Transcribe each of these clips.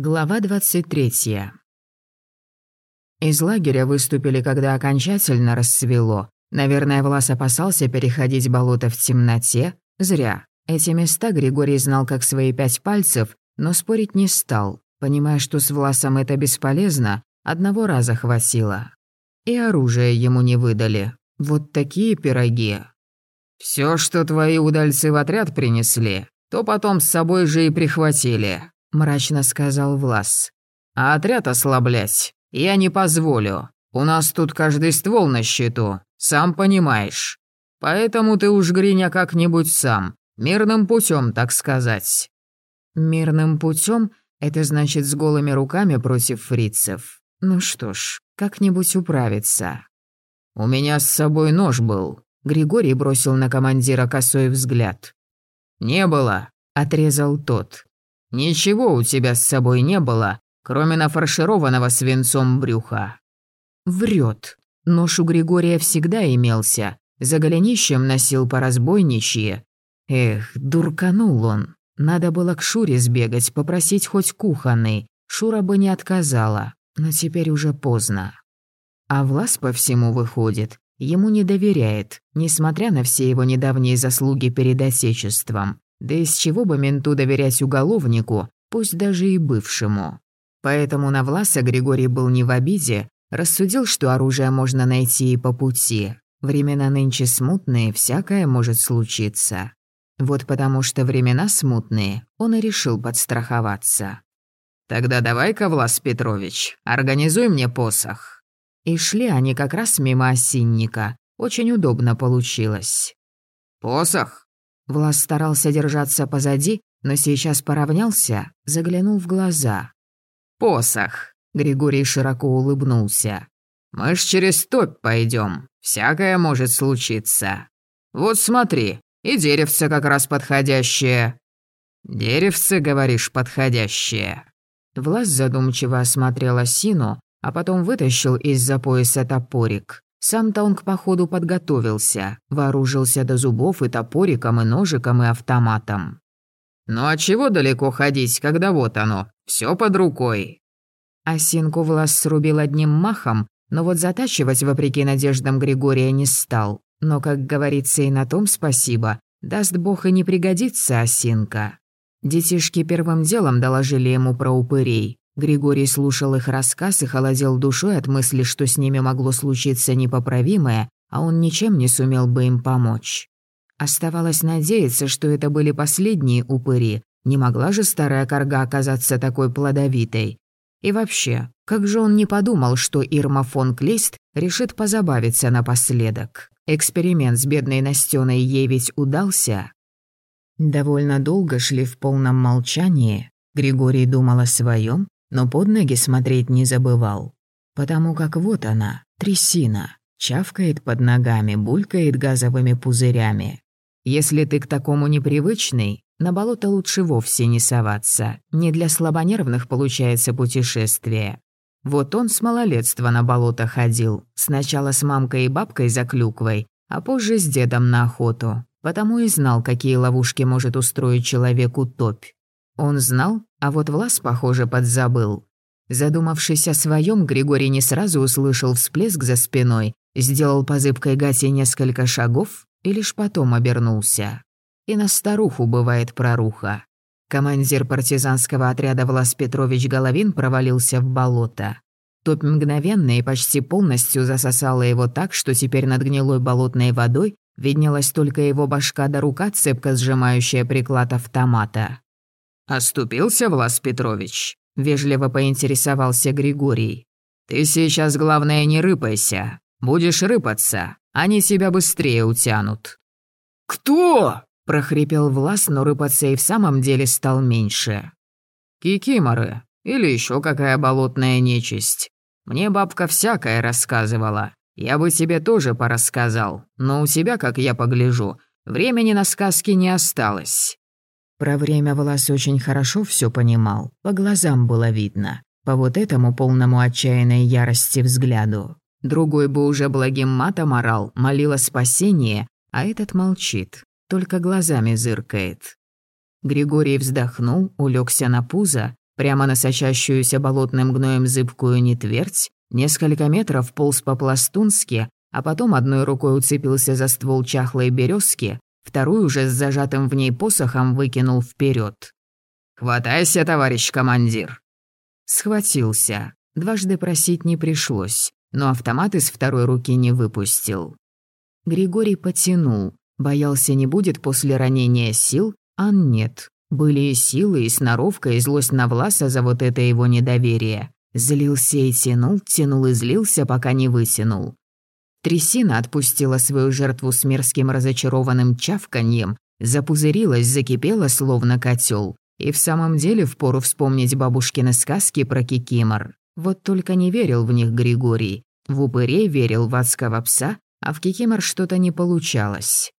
Глава 23. Из лагеря выступили, когда окончательно расцвело. Наверное, Влас опасался переходить болото в темноте. Зря. Эти места Григорий знал как свои пять пальцев, но спорить не стал. Понимая, что с Власом это бесполезно, одного раза хватило. И оружие ему не выдали. Вот такие пироги. Все, что твои удальцы в отряд принесли, то потом с собой же и прихватили», — мрачно сказал Влас. «А отряд ослаблять я не позволю. У нас тут каждый ствол на счету, сам понимаешь. Поэтому ты уж, Гриня, как-нибудь сам, мирным путем, так сказать». «Мирным путем это значит с голыми руками против фрицев. Ну что ж, как-нибудь управиться». «У меня с собой нож был», — Григорий бросил на командира косой взгляд. «Не было», — отрезал тот. «Ничего у тебя с собой не было, кроме нафаршированного свинцом брюха». Врет. Нож у Григория всегда имелся. За голенищем носил по разбойничье. Эх, дурканул он. Надо было к Шуре сбегать, попросить хоть кухонный. Шура бы не отказала, но теперь уже поздно. А Влас по всему выходит. Ему не доверяет, несмотря на все его недавние заслуги перед Отечеством. Да из чего бы менту доверять уголовнику, пусть даже и бывшему. Поэтому на Власа Григорий был не в обиде, рассудил, что оружие можно найти и по пути. Времена нынче смутные, всякое может случиться. Вот потому что времена смутные, он и решил подстраховаться. «Тогда давай-ка, Влас Петрович, организуй мне посох». И шли они как раз мимо осинника. Очень удобно получилось. «Посох?» Влас старался держаться позади, но сейчас поравнялся, заглянул в глаза. «Посох!» — Григорий широко улыбнулся. «Мы ж через топь пойдем. Всякое может случиться. Вот смотри, и деревце как раз подходящее». «Деревце, говоришь, подходящее?» Влас задумчиво осмотрел осину, а потом вытащил из-за пояса топорик. Сам-то он к походу подготовился, вооружился до зубов и топориком, и ножиком, и автоматом. «Ну а чего далеко ходить, когда вот оно, все под рукой?» Осинку Влас срубил одним махом, но вот затачивать, вопреки надеждам Григория, не стал. Но, как говорится, и на том спасибо. Даст бог и не пригодится осинка. Детишки первым делом доложили ему про упырей. Григорий слушал их рассказ и холодел душой от мысли, что с ними могло случиться непоправимое, а он ничем не сумел бы им помочь. Оставалось надеяться, что это были последние упыри. Не могла же старая корга оказаться такой плодовитой. И вообще, как же он не подумал, что Ирма фон Клейст решит позабавиться напоследок. Эксперимент с бедной Настёной ей ведь удался. Довольно долго шли в полном молчании. Григорий думал о своем, но под ноги смотреть не забывал. Потому как вот она, трясина, чавкает под ногами, булькает газовыми пузырями. Если ты к такому непривычный, на болото лучше вовсе не соваться. Не для слабонервных получается путешествие. Вот он с малолетства на болото ходил. Сначала с мамкой и бабкой за клюквой, а позже с дедом на охоту. Потому и знал, какие ловушки может устроить человеку топь. Он знал, а вот Влас, похоже, подзабыл. Задумавшись о своем, Григорий не сразу услышал всплеск за спиной, сделал по зыбкой гате несколько шагов и лишь потом обернулся. И на старуху бывает проруха. Командир партизанского отряда Влас Петрович Головин провалился в болото. Топь мгновенно и почти полностью засосала его так, что теперь над гнилой болотной водой виднелась только его башка да рука, цепко сжимающая приклад автомата. «Оступился, Влас Петрович?» – вежливо поинтересовался Григорий. «Ты сейчас, главное, не рыпайся. Будешь рыпаться, они себя быстрее утянут». «Кто?» – прохрипел Влас, но рыпаться и в самом деле стал меньше. «Кикиморы. Или еще какая болотная нечисть. Мне бабка всякое рассказывала. Я бы тебе тоже порассказал, но у тебя, как я погляжу, времени на сказки не осталось». Про время волос очень хорошо все понимал, по глазам было видно, по вот этому полному отчаянной ярости взгляду. Другой бы уже благим матом орал, молил о спасении, а этот молчит, только глазами зыркает. Григорий вздохнул, улегся на пузо, прямо на сочащуюся болотным гноем зыбкую нетверть, несколько метров полз по-пластунски, а потом одной рукой уцепился за ствол чахлой березки, вторую уже с зажатым в ней посохом выкинул вперед. «Хватайся, товарищ командир!» Схватился. Дважды просить не пришлось, но автомат из второй руки не выпустил. Григорий потянул. Боялся, не будет после ранения сил, а нет. Были и силы, и сноровка, и злость на Власа за вот это его недоверие. Злился и тянул, тянул и злился, пока не вытянул. Трясина отпустила свою жертву с мерзким разочарованным чавканьем, запузырилась, закипела, словно котел. И в самом деле впору вспомнить бабушкины сказки про кикимор. Вот только не верил в них Григорий. В упырей верил в адского пса, а в кикимор что-то не получалось.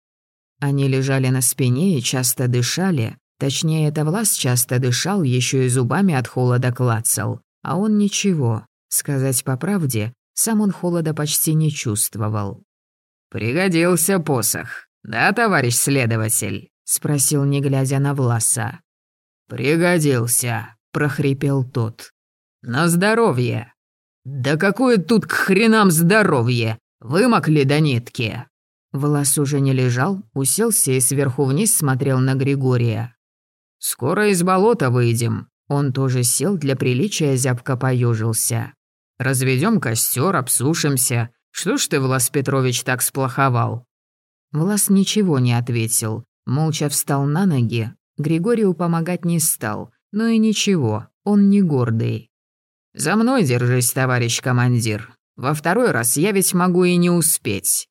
Они лежали на спине и часто дышали. Точнее, это Влас часто дышал, еще и зубами от холода клацал. А он ничего. Сказать по правде, сам он холода почти не чувствовал. «Пригодился посох, да, товарищ следователь?» — спросил, не глядя на Власа. «Пригодился», — прохрипел тот. «На здоровье». «Да какое тут к хренам здоровье! Вымокли до нитки!» Влас уже не лежал, уселся и сверху вниз смотрел на Григория. «Скоро из болота выйдем». Он тоже сел, для приличия зябко поюжился. Разведем костер, обсушимся. Что ж ты, Влас Петрович, так сплоховал?» Влас ничего не ответил. Молча встал на ноги. Григорию помогать не стал. Но и ничего, он не гордый. «За мной держись, товарищ командир. Во второй раз я ведь могу и не успеть».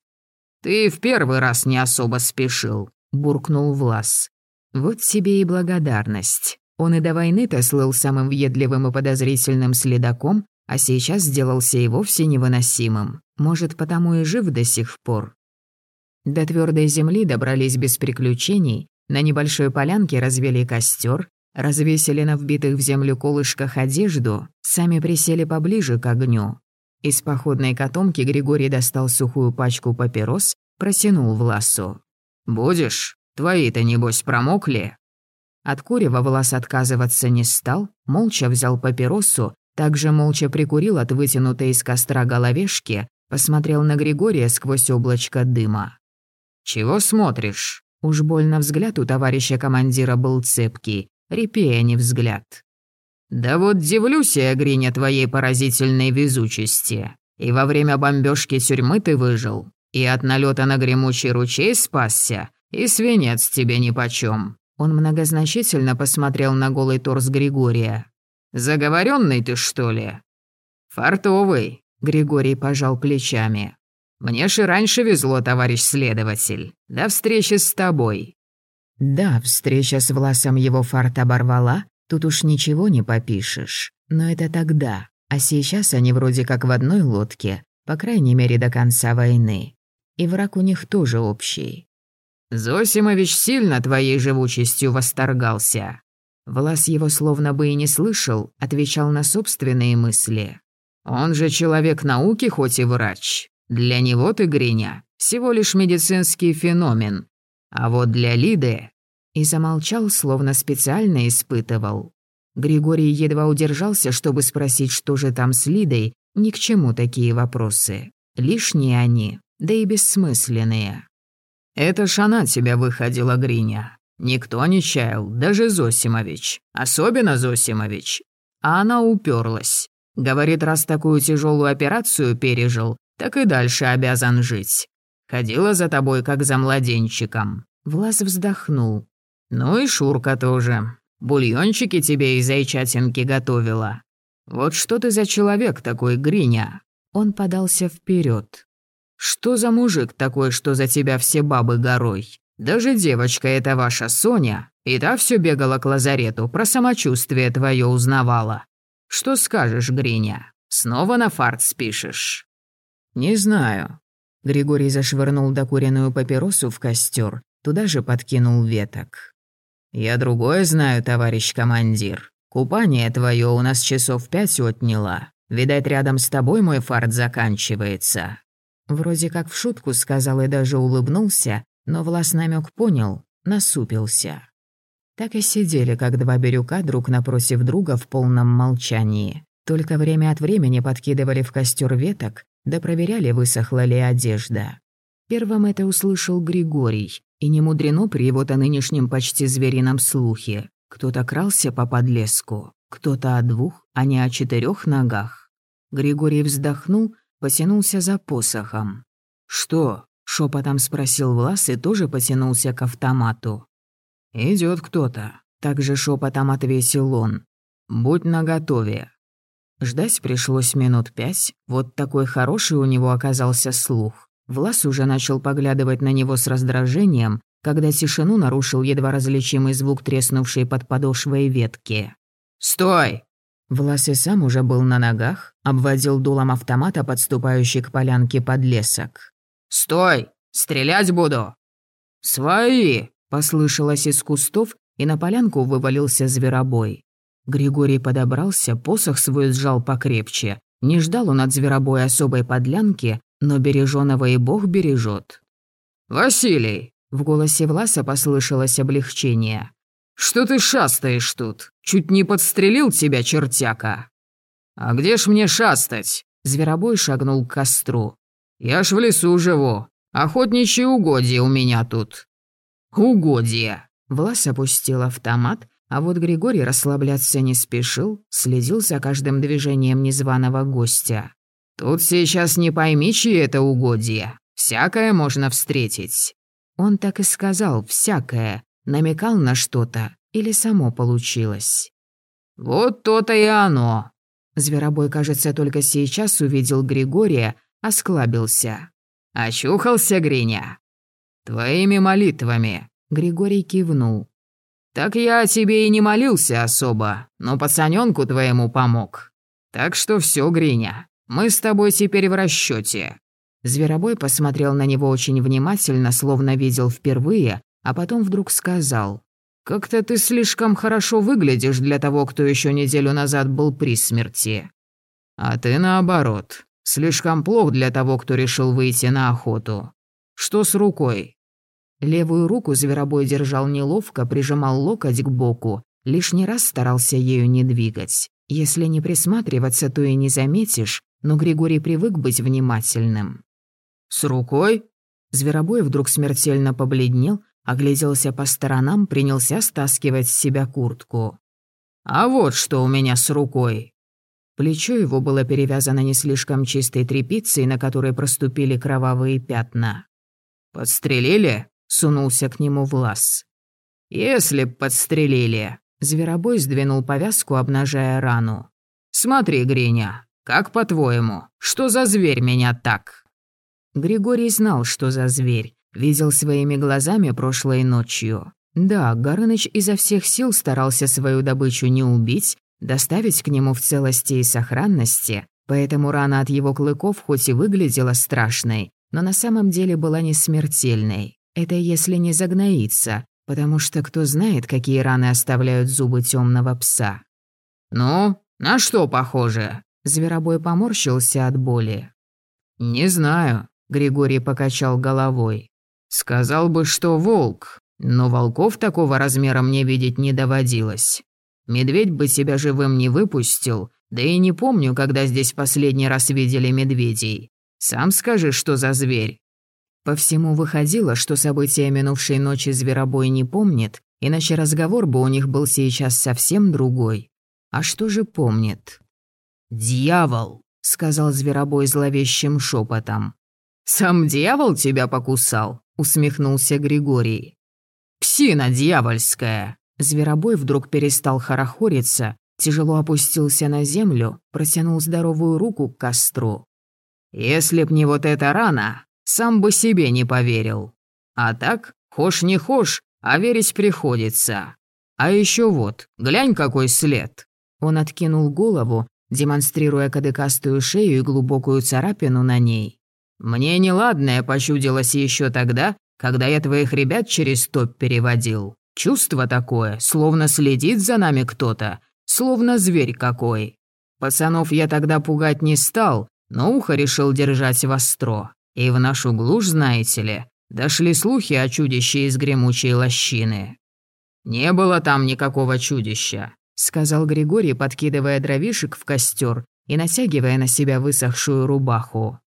«Ты в первый раз не особо спешил», — буркнул Влас. «Вот тебе и благодарность. Он и до войны-то слыл самым въедливым и подозрительным следаком, а сейчас сделался и вовсе невыносимым. Может, потому и жив до сих пор. До твердой земли добрались без приключений, на небольшой полянке развели костер, развесили на вбитых в землю колышках одежду, сами присели поближе к огню. Из походной котомки Григорий достал сухую пачку папирос, протянул Власу. «Будешь? Твои-то, небось, промокли?» От курева Влас отказываться не стал, молча взял папиросу также молча прикурил от вытянутой из костра головешки, посмотрел на Григория сквозь облачко дыма. «Чего смотришь?» Уж больно взгляд у товарища командира был цепкий, репея не взгляд. «Да вот дивлюсь я, Гриня, твоей поразительной везучести. И во время бомбежки тюрьмы ты выжил, и от налета на гремучий ручей спасся, и свинец тебе нипочём». Он многозначительно посмотрел на голый торс Григория. Заговоренный ты, что ли?» «Фартовый», — Григорий пожал плечами. «Мне же раньше везло, товарищ следователь. До встречи с тобой». Да, встреча с Власом его фарт оборвала, тут уж ничего не попишешь. Но это тогда, а сейчас они вроде как в одной лодке, по крайней мере до конца войны. И враг у них тоже общий. «Зосимович сильно твоей живучестью восторгался», Влас его словно бы и не слышал, отвечал на собственные мысли. «Он же человек науки, хоть и врач. Для него ты, Гриня, всего лишь медицинский феномен. А вот для Лиды...» И замолчал, словно специально испытывал. Григорий едва удержался, чтобы спросить, что же там с Лидой, ни к чему такие вопросы. Лишние они, да и бессмысленные. «Это ж она тебя выходила, Гриня. Никто не чаял, даже Зосимович. Особенно Зосимович. А она уперлась. Говорит, раз такую тяжелую операцию пережил, так и дальше обязан жить. Ходила за тобой, как за младенчиком. Влас вздохнул. Ну и Шурка тоже. Бульончики тебе из зайчатинки готовила. Вот что ты за человек такой, Гриня? Он подался вперед. Что за мужик такой, что за тебя все бабы горой? Даже девочка эта ваша Соня, и та все бегала к лазарету, про самочувствие твое узнавала. Что скажешь, Гриня? Снова на фарт спишешь?» «Не знаю». Григорий зашвырнул докуренную папиросу в костер, туда же подкинул веток. «Я другое знаю, товарищ командир. Купание твое у нас часов пять отняло. Видать, рядом с тобой мой фарт заканчивается». Вроде как в шутку сказал и даже улыбнулся, но Влас намек понял, насупился. Так и сидели, как два бирюка, друг напротив друга в полном молчании. Только время от времени подкидывали в костер веток, да проверяли, высохла ли одежда. Первым это услышал Григорий, и не мудрено при его-то нынешнем почти зверином слухе. Кто-то крался по подлеску, кто-то о двух, а не о четырех ногах. Григорий вздохнул, потянулся за посохом. «Что?» — шепотом спросил Влас и тоже потянулся к автомату. Идет кто-то», — также шепотом ответил он. «Будь наготове». Ждать пришлось минут пять, вот такой хороший у него оказался слух. Влас уже начал поглядывать на него с раздражением, когда тишину нарушил едва различимый звук треснувшей под подошвой ветки. «Стой!» Влас и сам уже был на ногах, обводил дулом автомата, подступающий к полянке подлесок. «Стой! Стрелять буду!» «Свои!» Послышалось из кустов, и на полянку вывалился зверобой. Григорий подобрался, посох свой сжал покрепче. Не ждал он от зверобоя особой подлянки, но береженого и бог бережет. «Василий!» — в голосе Власа послышалось облегчение. «Что ты шастаешь тут? Чуть не подстрелил тебя, чертяка!» «А где ж мне шастать?» — зверобой шагнул к костру. «Я ж в лесу живу. Охотничьи угодья у меня тут. «Угодья!» Влас опустил автомат, а вот Григорий расслабляться не спешил, следил за каждым движением незваного гостя. «Тут сейчас не пойми, чьи это угодья. Всякое можно встретить». Он так и сказал «всякое», намекал на что-то или само получилось. «Вот то-то и оно». Зверобой, кажется, только сейчас увидел Григория, осклабился. «Очухался, Гриня?» «Твоими молитвами», — Григорий кивнул. «Так я тебе и не молился особо, но пацанёнку твоему помог. Так что всё, Гриня, мы с тобой теперь в расчёте». Зверобой посмотрел на него очень внимательно, словно видел впервые, а потом вдруг сказал. «Как-то ты слишком хорошо выглядишь для того, кто ещё неделю назад был при смерти. А ты наоборот, слишком плох для того, кто решил выйти на охоту. Что с рукой? Левую руку зверобой держал неловко, прижимал локоть к боку, лишний раз старался ею не двигать. Если не присматриваться, то и не заметишь, но Григорий привык быть внимательным. «С рукой?» Зверобой вдруг смертельно побледнел, огляделся по сторонам, принялся стаскивать с себя куртку. «А вот что у меня с рукой!» Плечо его было перевязано не слишком чистой тряпицей, на которой проступили кровавые пятна. «Подстрелили?» сунулся к нему Влас. «Если б подстрелили!» Зверобой сдвинул повязку, обнажая рану. «Смотри, Гриня, как по-твоему, что за зверь меня так?» Григорий знал, что за зверь, видел своими глазами прошлой ночью. Да, Горыныч изо всех сил старался свою добычу не убить, доставить к нему в целости и сохранности, поэтому рана от его клыков хоть и выглядела страшной, но на самом деле была не смертельной. Это если не загноится, потому что кто знает, какие раны оставляют зубы темного пса. «Ну, на что похоже?» Зверобой поморщился от боли. «Не знаю», — Григорий покачал головой. «Сказал бы, что волк, но волков такого размера мне видеть не доводилось. Медведь бы себя живым не выпустил, да и не помню, когда здесь последний раз видели медведей. Сам скажи, что за зверь. По всему выходило, что события минувшей ночи Зверобой не помнит, иначе разговор бы у них был сейчас совсем другой. А что же помнит? «Дьявол!» — сказал Зверобой зловещим шепотом. «Сам дьявол тебя покусал?» — усмехнулся Григорий. «Псина дьявольская!» Зверобой вдруг перестал хорохориться, тяжело опустился на землю, протянул здоровую руку к костру. «Если б не вот эта рана, сам бы себе не поверил. А так, хошь не хошь, а верить приходится. А еще вот, глянь, какой след». Он откинул голову, демонстрируя кадыкастую шею и глубокую царапину на ней. «Мне неладное почудилось еще тогда, когда я твоих ребят через топ переводил. Чувство такое, словно следит за нами кто-то, словно зверь какой. Пацанов я тогда пугать не стал, но ухо решил держать востро. И в нашу глушь, знаете ли, дошли слухи о чудище из гремучей лощины. Не было там никакого чудища», — сказал Григорий, подкидывая дровишек в костер и натягивая на себя высохшую рубаху.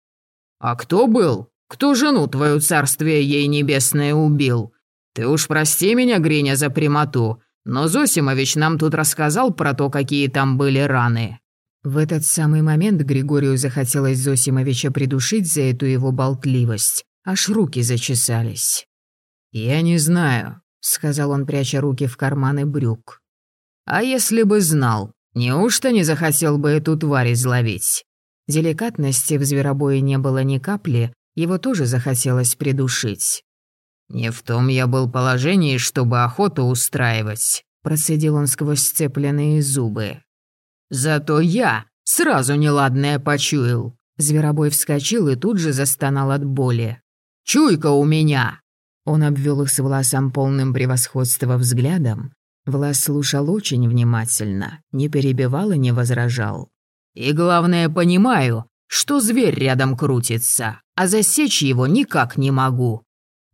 «А кто был? Кто жену твою царствие ей небесное убил? Ты уж прости меня, Гриня, за прямоту, но Зосимович нам тут рассказал про то, какие там были раны». В этот самый момент Григорию захотелось Зосимовича придушить за эту его болтливость. Аж руки зачесались. «Я не знаю», — сказал он, пряча руки в карманы брюк. «А если бы знал, неужто не захотел бы эту тварь изловить?» Деликатности в зверобое не было ни капли, его тоже захотелось придушить. «Не в том я был положении, чтобы охоту устраивать», — процедил он сквозь сцепленные зубы. «Зато я сразу неладное почуял». Зверобой вскочил и тут же застонал от боли. «Чуйка у меня!» Он обвел их с Власом полным превосходства взглядом. Влас слушал очень внимательно, не перебивал и не возражал. «И главное, понимаю, что зверь рядом крутится, а засечь его никак не могу.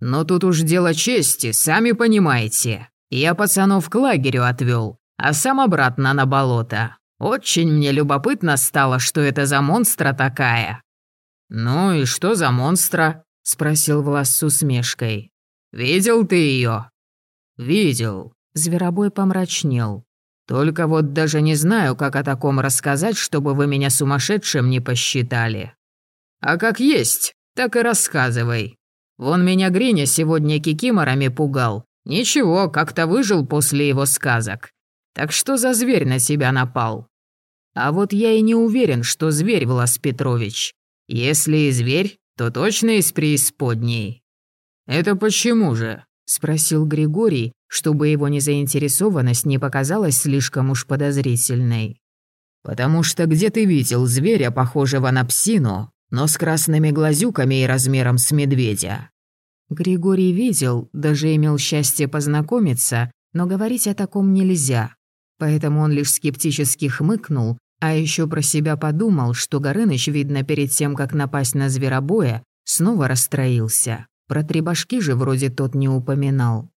Но тут уж дело чести, сами понимаете. Я пацанов к лагерю отвел, а сам обратно на болото. Очень мне любопытно стало, что это за монстра такая». «Ну и что за монстра?» — спросил Влас с усмешкой. «Видел ты ее?» «Видел». Зверобой помрачнел. «Только вот даже не знаю, как о таком рассказать, чтобы вы меня сумасшедшим не посчитали. А как есть, так и рассказывай. Вон меня Гриня сегодня кикиморами пугал. Ничего, как-то выжил после его сказок. Так что за зверь на себя напал? А вот я и не уверен, что зверь, Влас Петрович. Если и зверь, то точно из преисподней». «Это почему же?» – спросил Григорий, чтобы его незаинтересованность не показалась слишком уж подозрительной. «Потому что где ты видел зверя, похожего на псину, но с красными глазюками и размером с медведя?» Григорий видел, даже имел счастье познакомиться, но говорить о таком нельзя. Поэтому он лишь скептически хмыкнул, а еще про себя подумал, что Горыныч, видно, перед тем, как напасть на зверобоя, снова расстроился. Про три башки же вроде тот не упоминал.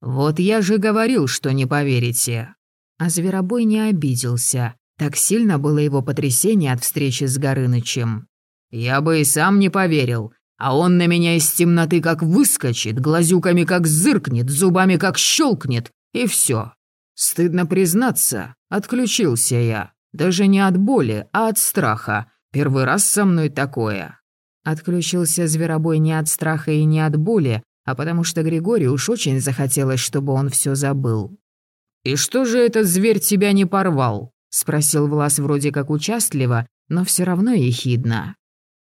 «Вот я же говорил, что не поверите». А зверобой не обиделся. Так сильно было его потрясение от встречи с Горынычем. «Я бы и сам не поверил, а он на меня из темноты как выскочит, глазюками как зыркнет, зубами как щелкнет, и все. Стыдно признаться, отключился я. Даже не от боли, а от страха. Первый раз со мной такое. Отключился зверобой не от страха и не от боли, а потому что Григорию уж очень захотелось, чтобы он все забыл. «И что же этот зверь тебя не порвал?» — спросил Влас вроде как участливо, но все равно ехидно.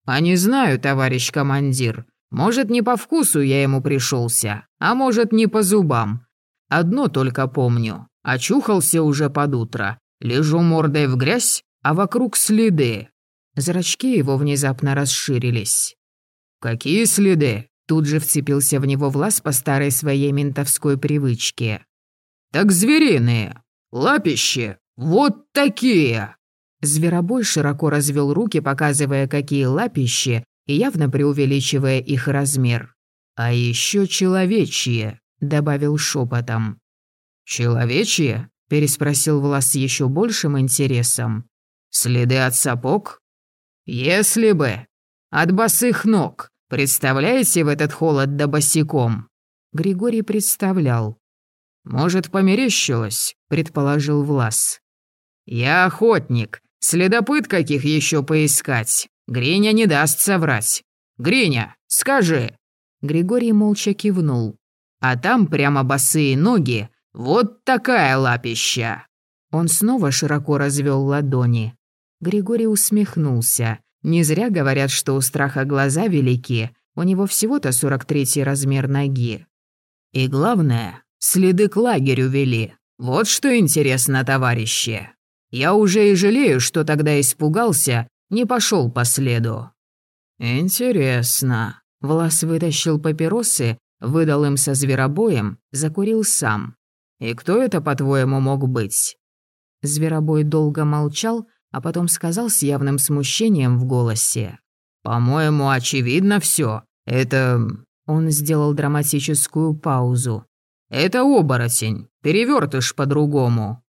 «А не знаю, товарищ командир. Может, не по вкусу я ему пришелся, а может, не по зубам. Одно только помню. Очухался уже под утро. Лежу мордой в грязь, а вокруг следы. Зрачки его внезапно расширились. «Какие следы?» Тут же вцепился в него Влас по старой своей ментовской привычке. «Так звериные! Лапищи! Вот такие!» Зверобой широко развел руки, показывая, какие лапищи, и явно преувеличивая их размер. «А еще человечьи», — добавил шепотом. «Человечьи?» — переспросил Влас с еще большим интересом. «Следы от сапог?» «Если бы. От босых ног. Представляете в этот холод да босиком?» Григорий представлял. «Может, померещилось?» — предположил Влас. «Я охотник. Следопыт каких еще поискать? Гриня не даст соврать. Гриня, скажи!» Григорий молча кивнул. А там прямо босые ноги, вот такая лапища. Он снова широко развел ладони. Григорий усмехнулся. Не зря говорят, что у страха глаза велики. У него всего-то 43-й размер ноги. И главное, следы к лагерю вели. Вот что интересно, товарищи. Я уже и жалею, что тогда испугался, не пошел по следу. Интересно. Влас вытащил папиросы, выдал им со зверобоем, закурил сам. И кто это, по-твоему, мог быть? Зверобой долго молчал, а потом сказал с явным смущением в голосе. «По-моему, очевидно все. Это...» Он сделал драматическую паузу. Это оборотень, перевертыш по-другому».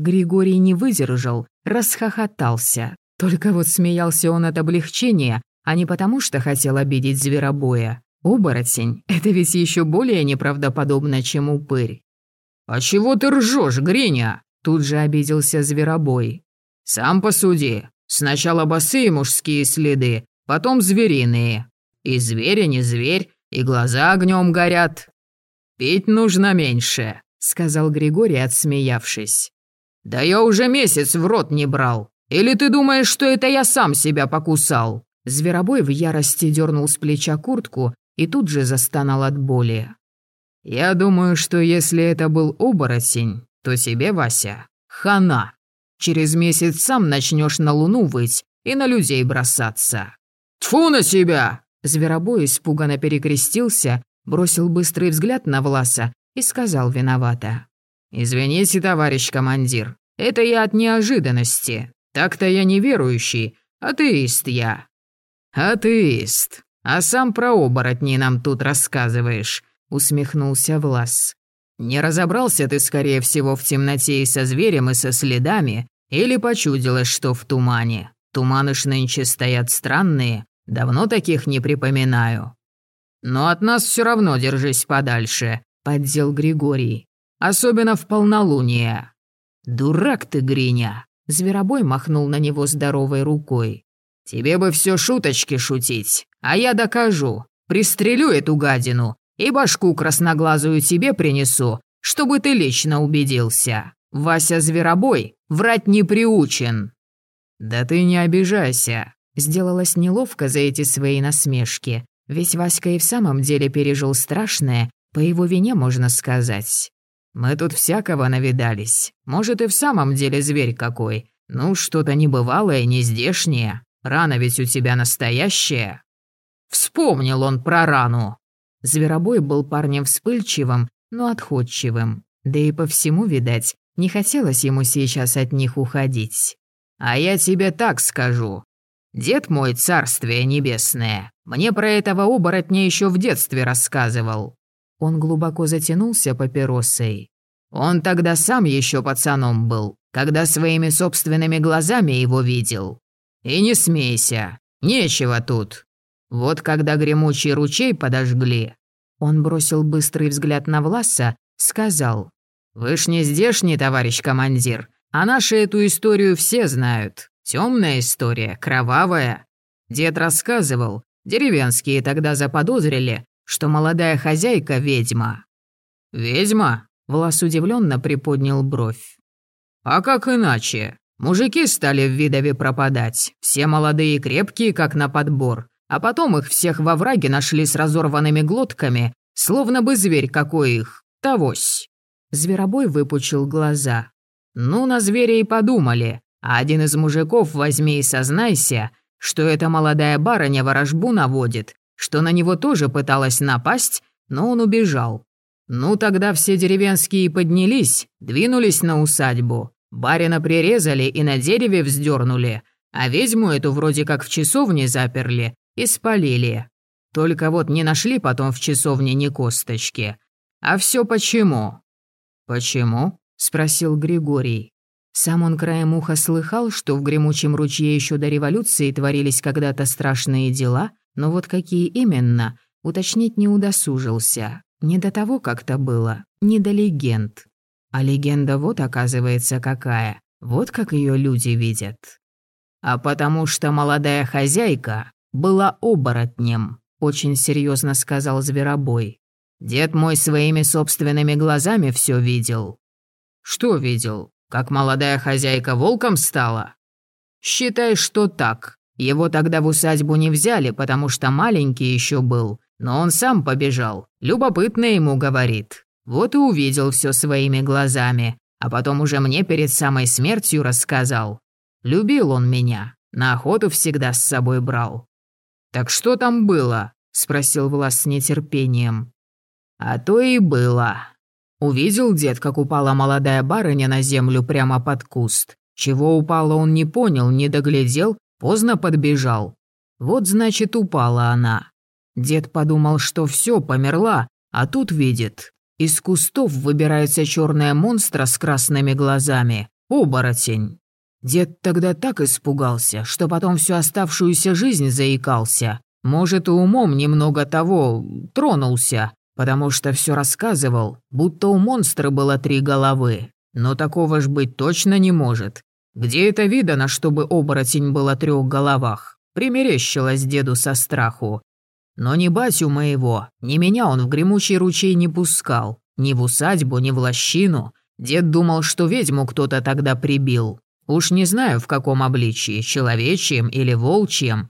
Григорий не выдержал, расхохотался. Только вот смеялся он от облегчения, а не потому, что хотел обидеть зверобоя. Оборотень — это ведь еще более неправдоподобно, чем упырь. «А чего ты ржешь, Гриня?» Тут же обиделся зверобой. «Сам посуди. Сначала босые мужские следы, потом звериные. И зверь, и не зверь, и глаза огнем горят. Пить нужно меньше», — сказал Григорий, отсмеявшись. «Да я уже месяц в рот не брал. Или ты думаешь, что это я сам себя покусал?» Зверобой в ярости дернул с плеча куртку и тут же застонал от боли. «Я думаю, что если это был оборотень, то себе, Вася, хана. Через месяц сам начнешь на луну выть и на людей бросаться». «Тьфу на себя!» Зверобой испуганно перекрестился, бросил быстрый взгляд на Власа и сказал виновато. «Извините, товарищ командир, это я от неожиданности. Так-то я неверующий, атеист я». «Атеист. А сам про оборотни нам тут рассказываешь», — усмехнулся Влас. «Не разобрался ты, скорее всего, в темноте и со зверем, и со следами, или почудилось, что в тумане? Туманы ж нынче стоят странные, давно таких не припоминаю». «Но от нас все равно держись подальше», — поддел Григорий. «Особенно в полнолуние». «Дурак ты, Гриня!» — Зверобой махнул на него здоровой рукой. «Тебе бы все шуточки шутить, а я докажу. Пристрелю эту гадину и башку красноглазую тебе принесу, чтобы ты лично убедился. Вася Зверобой врать не приучен». «Да ты не обижайся», — сделалось неловко за эти свои насмешки. Ведь Васька и в самом деле пережил страшное, по его вине можно сказать. «Мы тут всякого навидались. Может, и в самом деле зверь какой. Ну, что-то небывалое, нездешнее. Рана ведь у тебя настоящая». Вспомнил он про рану. Зверобой был парнем вспыльчивым, но отходчивым. Да и по всему, видать, не хотелось ему сейчас от них уходить. «А я тебе так скажу. Дед мой, царствие небесное, мне про этого оборотня еще в детстве рассказывал». Он глубоко затянулся папиросой. Он тогда сам еще пацаном был, когда своими собственными глазами его видел. И не смейся, нечего тут. Вот когда гремучий ручей подожгли, он бросил быстрый взгляд на Власа, сказал, «Вы ж не здешний, товарищ командир, а наши эту историю все знают. Темная история, кровавая. Дед рассказывал, деревенские тогда заподозрили, что молодая хозяйка ведьма». «Ведьма?» — Влас удивленно приподнял бровь. «А как иначе? Мужики стали в видове пропадать, все молодые и крепкие, как на подбор, а потом их всех во враге нашли с разорванными глотками, словно бы зверь какой их, тогось». Зверобой выпучил глаза. «Ну, на зверя и подумали, а один из мужиков возьми и сознайся, что эта молодая барыня ворожбу наводит, что на него тоже пыталась напасть, но он убежал. Ну, тогда все деревенские поднялись, двинулись на усадьбу, Барина прирезали и на дереве вздернули, а ведьму эту вроде как в часовне заперли и спалили. Только вот не нашли потом в часовне ни косточки. А все почему?» «Почему?» — спросил Григорий. Сам он краем уха слыхал, что в гремучем ручье еще до революции творились когда-то страшные дела, но вот какие именно, уточнить не удосужился. Не до того как-то было, не до легенд. А легенда вот оказывается какая. Вот как ее люди видят. А потому что молодая хозяйка была оборотнем, очень серьезно сказал Зверобой. Дед мой своими собственными глазами все видел. Что видел? Как молодая хозяйка волком стала? Считай, что так. Его тогда в усадьбу не взяли, потому что маленький еще был, но он сам побежал. Любопытно ему говорит. Вот и увидел все своими глазами, а потом уже мне перед самой смертью рассказал. Любил он меня, на охоту всегда с собой брал. «Так что там было?» – спросил Влас с нетерпением. «А то и было». Увидел дед, как упала молодая барыня на землю прямо под куст. Чего упала он не понял, не доглядел, поздно подбежал. Вот значит упала она. Дед подумал, что все, померла, а тут видит. Из кустов выбирается черная монстра с красными глазами. Оборотень. Дед тогда так испугался, что потом всю оставшуюся жизнь заикался. Может, и умом немного того тронулся, потому что все рассказывал, будто у монстра было три головы. Но такого ж быть точно не может. Где это видано, чтобы оборотень был о трех головах? Примерещилось деду со страху. Но ни батю моего, ни меня он в гремучий ручей не пускал. Ни в усадьбу, ни в лощину. Дед думал, что ведьму кто-то тогда прибил. Уж не знаю, в каком обличии, человечьем или волчьем.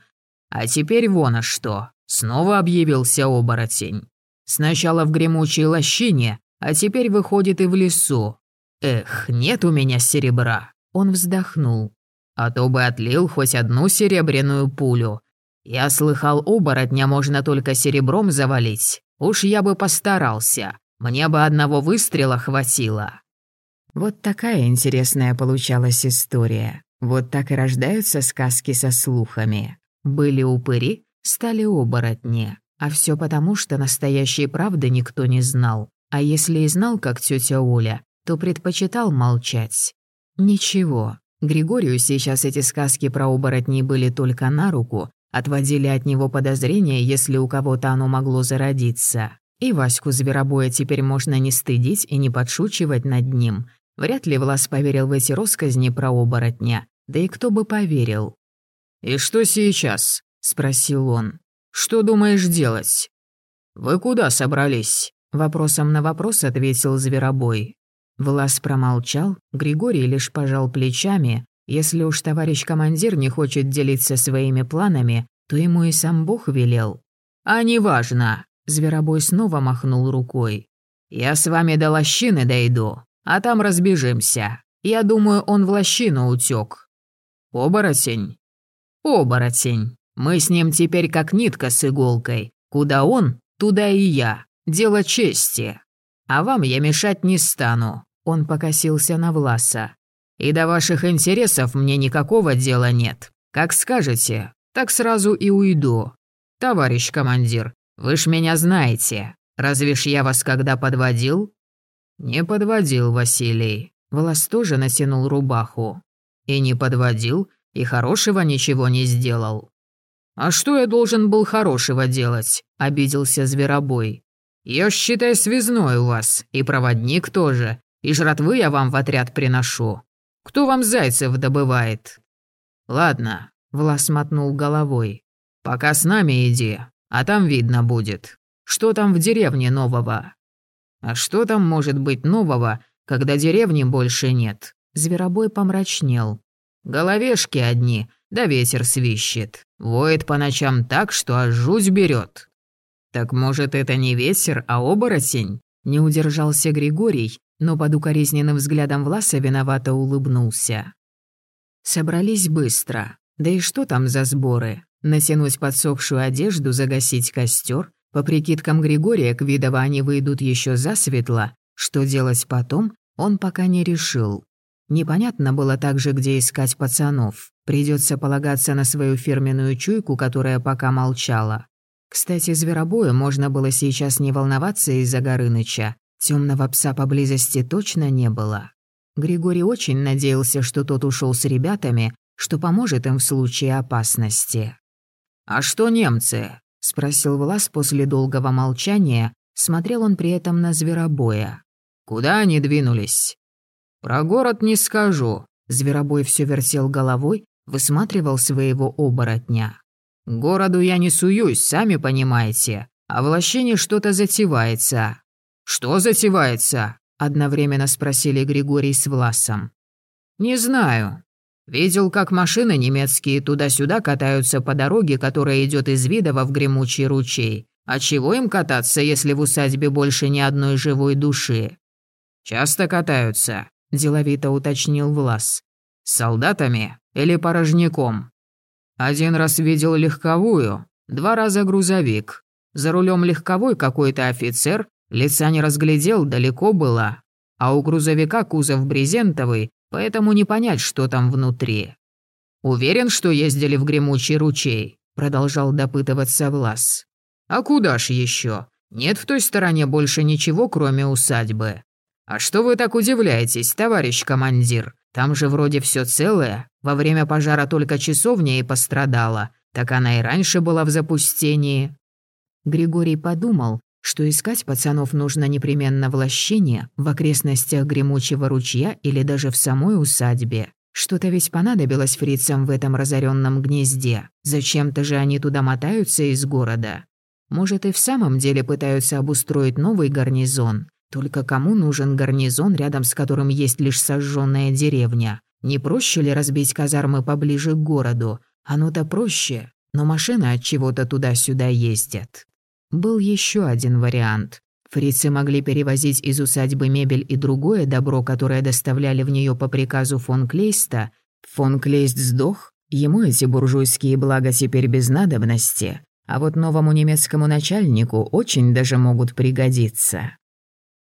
А теперь вон а что. Снова объявился оборотень. Сначала в гремучей лощине, а теперь выходит и в лесу. Эх, нет у меня серебра. Он вздохнул. А то бы отлил хоть одну серебряную пулю. Я слыхал, оборотня можно только серебром завалить. Уж я бы постарался. Мне бы одного выстрела хватило. Вот такая интересная получалась история. Вот так и рождаются сказки со слухами. Были упыри, стали оборотни. А все потому, что настоящей правды никто не знал. А если и знал, как тетя Оля, то предпочитал молчать. Ничего, Григорию сейчас эти сказки про оборотней были только на руку, отводили от него подозрения, если у кого-то оно могло зародиться. И Ваську Зверобоя теперь можно не стыдить и не подшучивать над ним. Вряд ли Влас поверил в эти россказни про оборотня. Да и кто бы поверил. «И что сейчас?» — спросил он. Что думаешь делать?» «Вы куда собрались?» Вопросом на вопрос ответил Зверобой. Влас промолчал, Григорий лишь пожал плечами. Если уж товарищ командир не хочет делиться своими планами, то ему и сам Бог велел. «А неважно», — Зверобой снова махнул рукой. «Я с вами до лощины дойду, а там разбежимся. Я думаю, он в лощину утёк». «Оборотень?» «Оборотень», мы с ним теперь как нитка с иголкой. Куда он, туда и я. Дело чести. А вам я мешать не стану». Он покосился на Власа. «И до ваших интересов мне никакого дела нет. Как скажете, так сразу и уйду. Товарищ командир, вы ж меня знаете. Разве ж я вас когда подводил?» «Не подводил, Василий». Влас тоже натянул рубаху. «И не подводил, и хорошего ничего не сделал. «А что я должен был хорошего делать?» – обиделся Зверобой. «Я, считай, связной у вас, и проводник тоже, и жратвы я вам в отряд приношу. Кто вам зайцев добывает?» «Ладно», – Влас мотнул головой. «Пока с нами иди, а там видно будет. Что там в деревне нового?» «А что там может быть нового, когда деревни больше нет?» Зверобой помрачнел. «Головешки одни, да ветер свищет. Воет по ночам так, что аж жуть берет. Так может, это не ветер, а оборотень? Не удержался Григорий, но под укоризненным взглядом Власа виновато улыбнулся. Собрались быстро. Да и что там за сборы? Натянуть подсохшую одежду, загасить костер. По прикидкам Григория, к Видова они выйдут еще засветло. Что делать потом, он пока не решил. Непонятно было также, где искать пацанов. Придется полагаться на свою фирменную чуйку, которая пока молчала. Кстати, зверобою можно было сейчас не волноваться из-за Горыныча. Темного пса поблизости точно не было. Григорий очень надеялся, что тот ушел с ребятами, что поможет им в случае опасности. «А что немцы?» — спросил Влас после долгого молчания, смотрел он при этом на зверобоя. «Куда они двинулись?» «Про город не скажу». Зверобой все вертел головой, высматривал своего оборотня. «К городу я не суюсь, сами понимаете, а в лощине что-то затевается». «Что затевается?» – одновременно спросили Григорий с Власом. «Не знаю. Видел, как машины немецкие туда-сюда катаются по дороге, которая идет из Видова в гремучий ручей. А чего им кататься, если в усадьбе больше ни одной живой души?» «Часто катаются», – деловито уточнил Влас. «С солдатами или порожняком?» «Один раз видел легковую, два раза грузовик. За рулем легковой какой-то офицер, лица не разглядел, далеко было. А у грузовика кузов брезентовый, поэтому не понять, что там внутри». «Уверен, что ездили в гремучий ручей?» – продолжал допытываться Влас. «А куда ж еще? Нет в той стороне больше ничего, кроме усадьбы. А что вы так удивляетесь, товарищ командир? Там же вроде все целое. Во время пожара только часовня и пострадала. Так она и раньше была в запустении». Григорий подумал, что искать пацанов нужно непременно в лощине, в окрестностях гремучего ручья или даже в самой усадьбе. Что-то ведь понадобилось фрицам в этом разоренном гнезде. Зачем-то же они туда мотаются из города. Может, и в самом деле пытаются обустроить новый гарнизон. Только кому нужен гарнизон, рядом с которым есть лишь сожженная деревня? Не проще ли разбить казармы поближе к городу? Оно-то проще, но машины от чего-то туда-сюда ездят. Был еще один вариант. Фрицы могли перевозить из усадьбы мебель и другое добро, которое доставляли в нее по приказу фон Клейста. Фон Клейст сдох, ему эти буржуйские блага теперь без надобности, а вот новому немецкому начальнику очень даже могут пригодиться.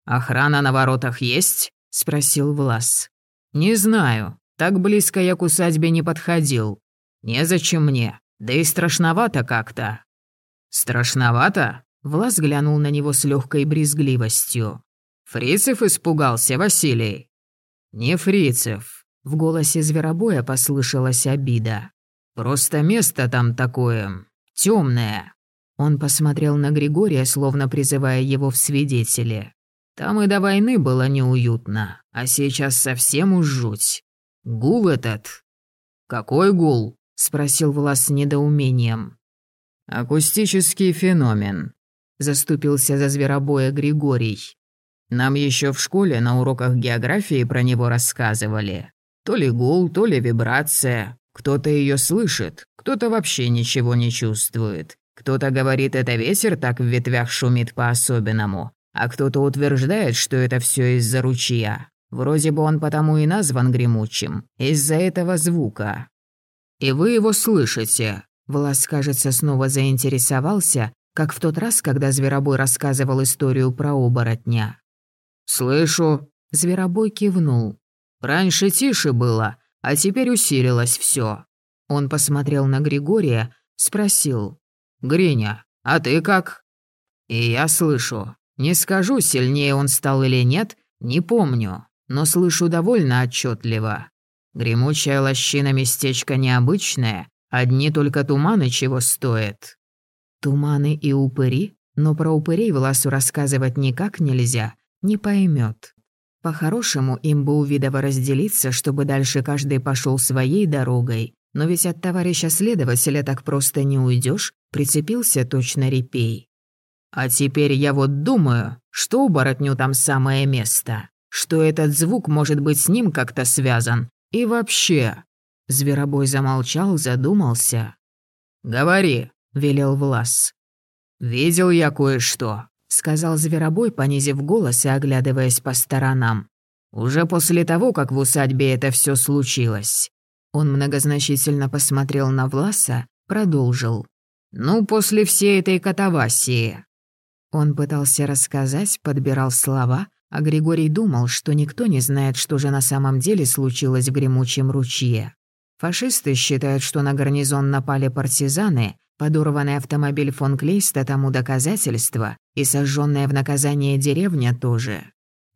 «Охрана на воротах есть?» — спросил Влас. «Не знаю. Так близко я к усадьбе не подходил. Незачем мне. Да и страшновато как-то». «Страшновато?» — Влас глянул на него с легкой брезгливостью. «Фрицев испугался, Василий?» «Не Фрицев». В голосе зверобоя послышалась обида. «Просто место там такое... темное». Он посмотрел на Григория, словно призывая его в свидетели. Там и до войны было неуютно, а сейчас совсем уж жуть. Гул этот. Какой гул? спросил Влас с недоумением. Акустический феномен. Заступился за зверобоя Григорий. Нам еще в школе на уроках географии про него рассказывали. То ли гул, то ли вибрация. Кто-то ее слышит, кто-то вообще ничего не чувствует. Кто-то говорит, это ветер так в ветвях шумит по-особенному, а кто-то утверждает, что это все из-за ручья. Вроде бы он потому и назван гремучим, из-за этого звука. И вы его слышите. Влас, кажется, снова заинтересовался, как в тот раз, когда Зверобой рассказывал историю про оборотня. «Слышу». Зверобой кивнул. «Раньше тише было, а теперь усилилось все. Он посмотрел на Григория, спросил. «Гриня, а ты как?» «И я слышу. Не скажу, сильнее он стал или нет, не помню, но слышу довольно отчетливо. Гремучая лощина местечко необычное, одни только туманы чего стоят. Туманы и упыри? Но про упырей Власу рассказывать никак нельзя, не поймет. По-хорошему, им бы у Видова разделиться, чтобы дальше каждый пошел своей дорогой. Но ведь от товарища следователя так просто не уйдешь, прицепился точно репей. А теперь я вот думаю, что оборотню там самое место, что этот звук может быть с ним как-то связан. И вообще...» Зверобой замолчал, задумался. «Говори», — велел Влас. «Видел я кое-что», — сказал Зверобой, понизив голос и оглядываясь по сторонам. «Уже после того, как в усадьбе это все случилось». Он многозначительно посмотрел на Власа, продолжил. «Ну, после всей этой катавасии. Он пытался рассказать, подбирал слова, а Григорий думал, что никто не знает, что же на самом деле случилось в гремучем ручье. Фашисты считают, что на гарнизон напали партизаны, подорванный автомобиль фон Клейста тому доказательство, и сожженная в наказание деревня тоже.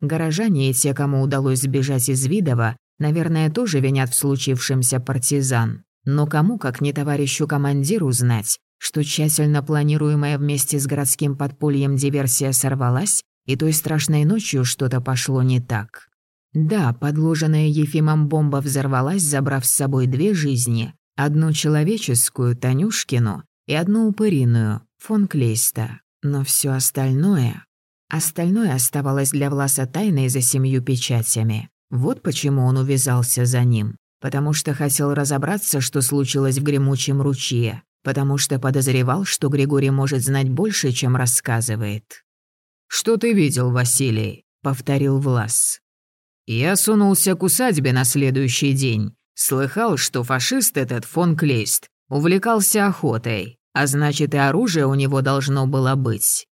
Горожане и те, кому удалось сбежать из Видова, наверное, тоже винят в случившемся партизан. Но кому, как не товарищу командиру, знать, что тщательно планируемая вместе с городским подпольем диверсия сорвалась, и той страшной ночью что-то пошло не так. Да, подложенная Ефимом бомба взорвалась, забрав с собой две жизни, одну человеческую, Танюшкину, и одну упыриную, фон Клейста. Но все остальное... Остальное оставалось для Власа тайной за семью печатями. Вот почему он увязался за ним. Потому что хотел разобраться, что случилось в гремучем ручье потому что подозревал, что Григорий может знать больше, чем рассказывает. «Что ты видел, Василий?» — повторил Влас. «Я сунулся к усадьбе на следующий день. Слыхал, что фашист этот фон Клейст увлекался охотой, а значит и оружие у него должно было быть.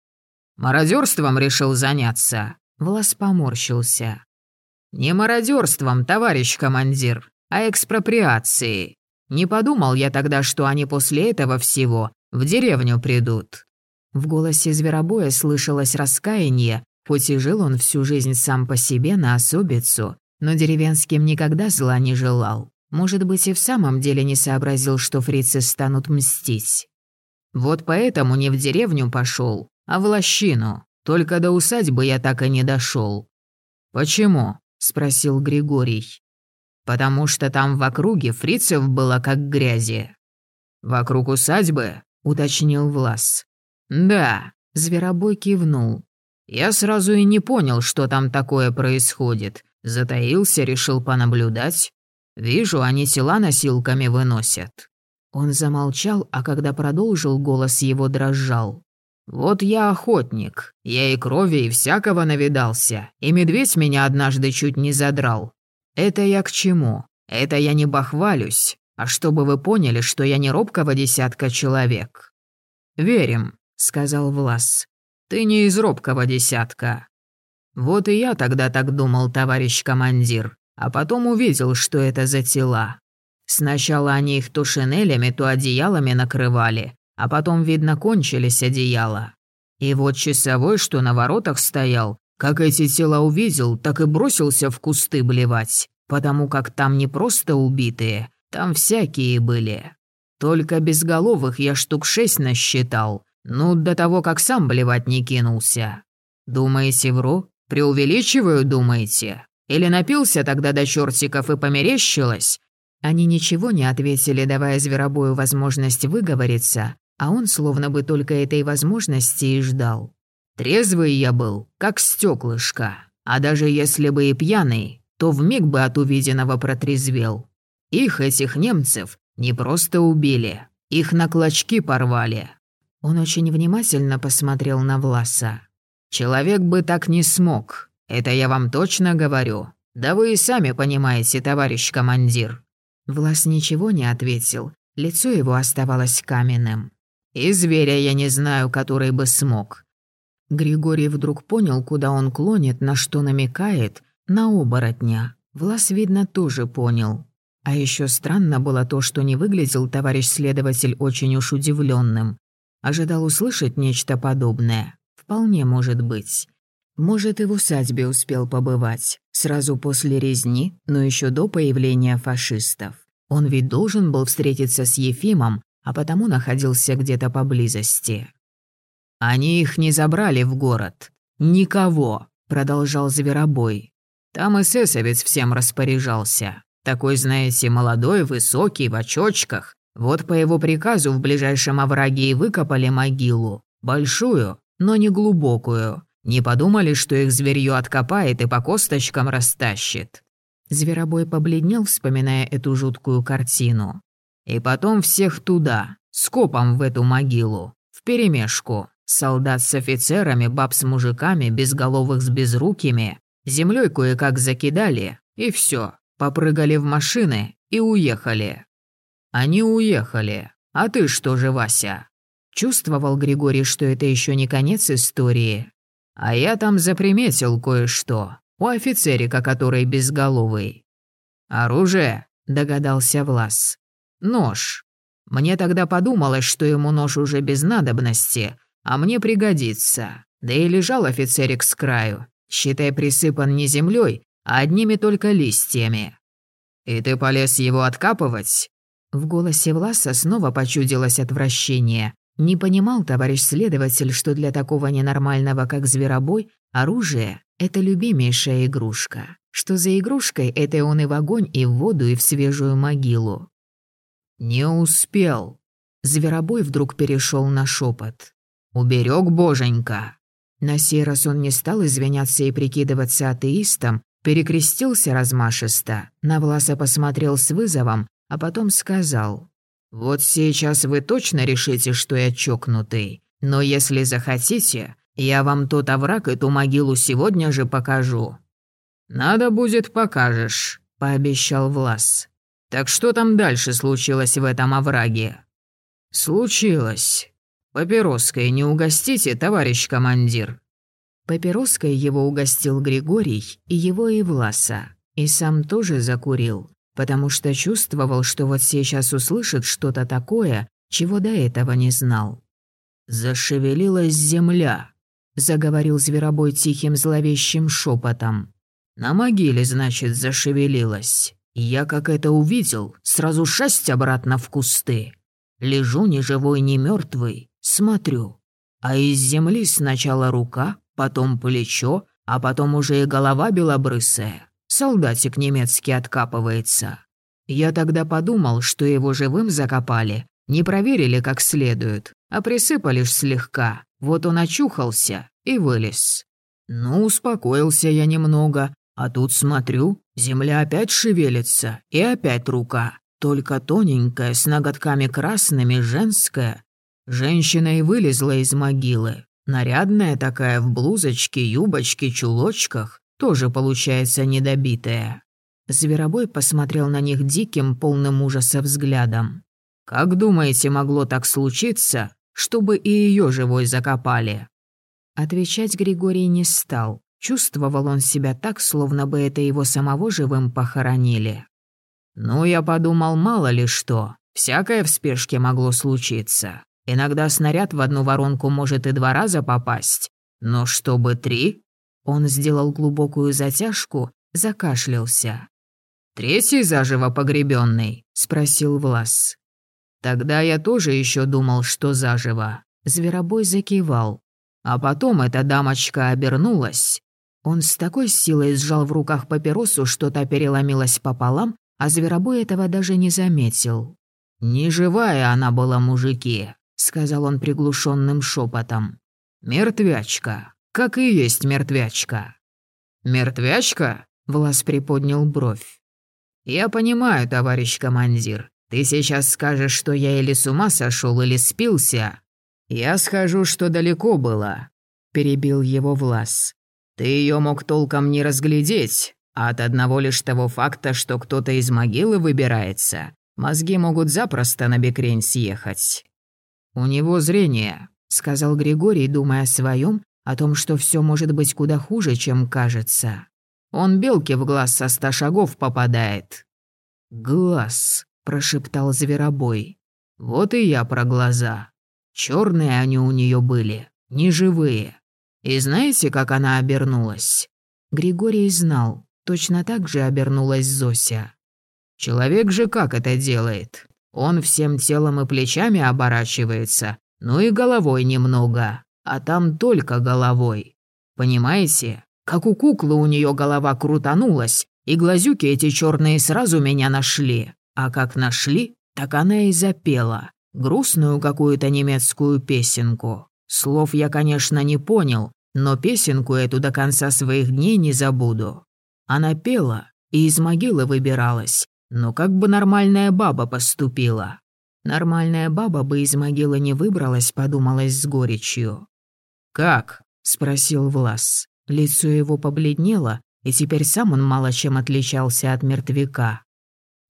Мародерством решил заняться?» Влас поморщился. «Не мародерством, товарищ командир, а экспроприацией. Не подумал я тогда, что они после этого всего в деревню придут. В голосе зверобоя слышалось раскаяние, хоть и жил он всю жизнь сам по себе на особицу, но деревенским никогда зла не желал. Может быть, и в самом деле не сообразил, что фрицы станут мстить. Вот поэтому не в деревню пошел, а в лощину. Только до усадьбы я так и не дошел. «Почему?» – спросил Григорий. «Потому что там в округе фрицев было как грязи». «Вокруг усадьбы?» – уточнил Влас. «Да», – Зверобой кивнул. «Я сразу и не понял, что там такое происходит. Затаился, решил понаблюдать. Вижу, они тела носилками выносят». Он замолчал, а когда продолжил, голос его дрожал. «Вот я охотник. Я и крови, и всякого навидался. И медведь меня однажды чуть не задрал. Это я к чему? Это я не бахвалюсь, а чтобы вы поняли, что я не робкого десятка человек». «Верим», — сказал Влас. «Ты не из робкого десятка». «Вот и я тогда так думал, товарищ командир а потом увидел, что это за тела. Сначала они их то шинелями, то одеялами накрывали, а потом, видно, кончились одеяла. И вот часовой, что на воротах стоял, как эти тела увидел, так и бросился в кусты блевать, потому как там не просто убитые, там всякие были. Только безголовых я штук шесть насчитал, ну, до того, как сам блевать не кинулся. Думаете, вру? Преувеличиваю, думаете? Или напился тогда до чертиков и померещилось?» Они ничего не ответили, давая зверобою возможность выговориться, а он словно бы только этой возможности и ждал. «Трезвый я был, как стеклышко, а даже если бы и пьяный, то вмиг бы от увиденного протрезвел. Их, этих немцев, не просто убили, их на клочки порвали». Он очень внимательно посмотрел на Власа. «Человек бы так не смог, это я вам точно говорю. Да вы и сами понимаете, товарищ командир». Влас ничего не ответил. Лицо его оставалось каменным. «И зверя я не знаю, который бы смог». Григорий вдруг понял, куда он клонит, на что намекает, на оборотня. Влас, видно, тоже понял. А еще странно было то, что не выглядел товарищ следователь очень уж удивленным. Ожидал услышать нечто подобное. Вполне может быть. Может, и в усадьбе успел побывать, сразу после резни, но еще до появления фашистов. Он ведь должен был встретиться с Ефимом, а потому находился где-то поблизости. «Они их не забрали в город. Никого», — продолжал Зверобой. «Там эсэсовец всем распоряжался. Такой, знаете, молодой, высокий, в очочках. Вот по его приказу в ближайшем овраге и выкопали могилу. Большую, но не глубокую. Не подумали, что их зверьё откопает и по косточкам растащит?» Зверобой побледнел, вспоминая эту жуткую картину. «И потом всех туда, скопом в эту могилу, вперемешку. Солдат с офицерами, баб с мужиками, безголовых с безрукими. Землей кое-как закидали, и все. Попрыгали в машины и уехали. Они уехали. А ты что же, Вася?» Чувствовал Григорий, что это еще не конец истории. А я там заприметил кое-что. У офицерика, который безголовый. «Оружие?» – догадался Влас. «Нож. Мне тогда подумалось, что ему нож уже без надобности, а мне пригодится. Да и лежал офицерик с краю, считай, присыпан не землей, а одними только листьями. И ты полез его откапывать?» В голосе Власа снова почудилось отвращение. Не понимал товарищ следователь, что для такого ненормального, как зверобой, оружие — это любимейшая игрушка. Что за игрушкой, это он и в огонь, и в воду, и в свежую могилу. «Не успел». Зверобой вдруг перешел на шепот. «Уберег боженька». На сей раз он не стал извиняться и прикидываться атеистом, перекрестился размашисто, на Власа посмотрел с вызовом, а потом сказал «Вот сейчас вы точно решите, что я чокнутый, но если захотите, я вам тот овраг и ту могилу сегодня же покажу». «Надо будет, покажешь», — пообещал Влас. «Так что там дальше случилось в этом овраге?» «Случилось. Папироской не угостите, товарищ командир?» Папироской его угостил Григорий и его и Власа, и сам тоже закурил потому что чувствовал, что вот сейчас услышит что-то такое, чего до этого не знал. зашевелилась земля», — заговорил зверобой тихим зловещим шепотом. «На могиле, значит, зашевелилась. Я, как это увидел, сразу шесть обратно в кусты. Лежу ни живой, ни мертвый, смотрю. А из земли сначала рука, потом плечо, а потом уже и голова белобрысая. Солдатик немецкий откапывается. Я тогда подумал, что его живым закопали, не проверили как следует, а присыпали лишь слегка. Вот он очухался и вылез. Ну, успокоился я немного, а тут смотрю, земля опять шевелится, и опять рука. Только тоненькая, с ноготками красными, женская. Женщина и вылезла из могилы. Нарядная такая, в блузочке, юбочке, чулочках. Тоже получается недобитая. Зверобой посмотрел на них диким, полным ужаса взглядом. «Как думаете, могло так случиться, чтобы и ее живой закопали?» Отвечать Григорий не стал. Чувствовал он себя так, словно бы это его самого живым похоронили. «Ну, я подумал, мало ли что. Всякое в спешке могло случиться. Иногда снаряд в одну воронку может и два раза попасть. Но чтобы три...» Он сделал глубокую затяжку, закашлялся. «Третий заживо погребенный?» — спросил Влас. «Тогда я тоже еще думал, что заживо». Зверобой закивал. А потом эта дамочка обернулась. Он с такой силой сжал в руках папиросу, что та переломилась пополам, а зверобой этого даже не заметил. «Не живая она была, мужики», — сказал он приглушенным шепотом. «Мертвячка, как и есть мертвячка». «Мертвячка?» — Влас приподнял бровь. «Я понимаю, товарищ командир. Ты сейчас скажешь, что я или с ума сошел, или спился. Я скажу, что далеко было», — перебил его Влас. «Ты ее мог толком не разглядеть, а от одного лишь того факта, что кто-то из могилы выбирается, мозги могут запросто на бекрень съехать. «У него зрение», — сказал Григорий, думая о своем, о том, что все может быть куда хуже, чем кажется. «Он белке в глаз со ста шагов попадает». «Глаз», — прошептал Зверобой. «Вот и я про глаза. Черные они у нее были, неживые. И знаете, как она обернулась?» Григорий знал. Точно так же обернулась Зося. «Человек же как это делает? Он всем телом и плечами оборачивается, ну и головой немного, а там только головой. Понимаете? Как у куклы у нее голова крутанулась, и глазюки эти черные сразу меня нашли. А как нашли, так она и запела. Грустную какую-то немецкую песенку. Слов я, конечно, не понял, но песенку эту до конца своих дней не забуду. Она пела и из могилы выбиралась, но как бы нормальная баба поступила. Нормальная баба бы из могилы не выбралась, подумалась с горечью. «Как?» — спросил Влас. Лицо его побледнело, и теперь сам он мало чем отличался от мертвяка.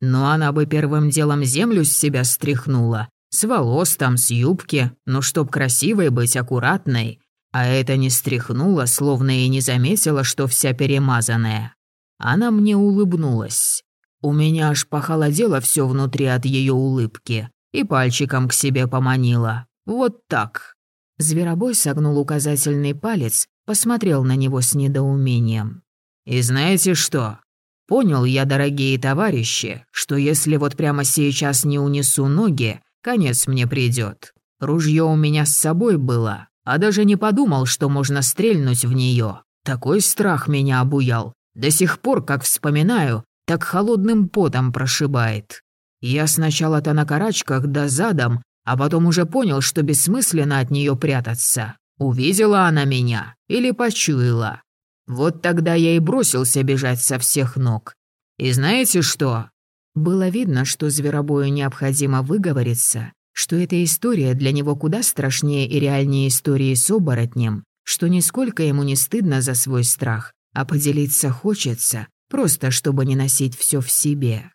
«Ну, она бы первым делом землю с себя стряхнула. С волос там, с юбки, ну, чтоб красивой быть, аккуратной. А это не стряхнула, словно и не заметила, что вся перемазанная. Она мне улыбнулась. У меня аж похолодело все внутри от ее улыбки и пальчиком к себе поманила. Вот так. Зверобой согнул указательный палец, посмотрел на него с недоумением. «И знаете что? Понял я, дорогие товарищи, что если вот прямо сейчас не унесу ноги, конец мне придет. Ружье у меня с собой было, а даже не подумал, что можно стрельнуть в нее. Такой страх меня обуял, до сих пор, как вспоминаю, так холодным потом прошибает. Я сначала-то на карачках да задом, а потом уже понял, что бессмысленно от нее прятаться. Увидела она меня или почуяла. Вот тогда я и бросился бежать со всех ног. И знаете что? Было видно, что зверобою необходимо выговориться, что эта история для него куда страшнее и реальнее истории с оборотнем, что нисколько ему не стыдно за свой страх, а поделиться хочется, просто чтобы не носить все в себе.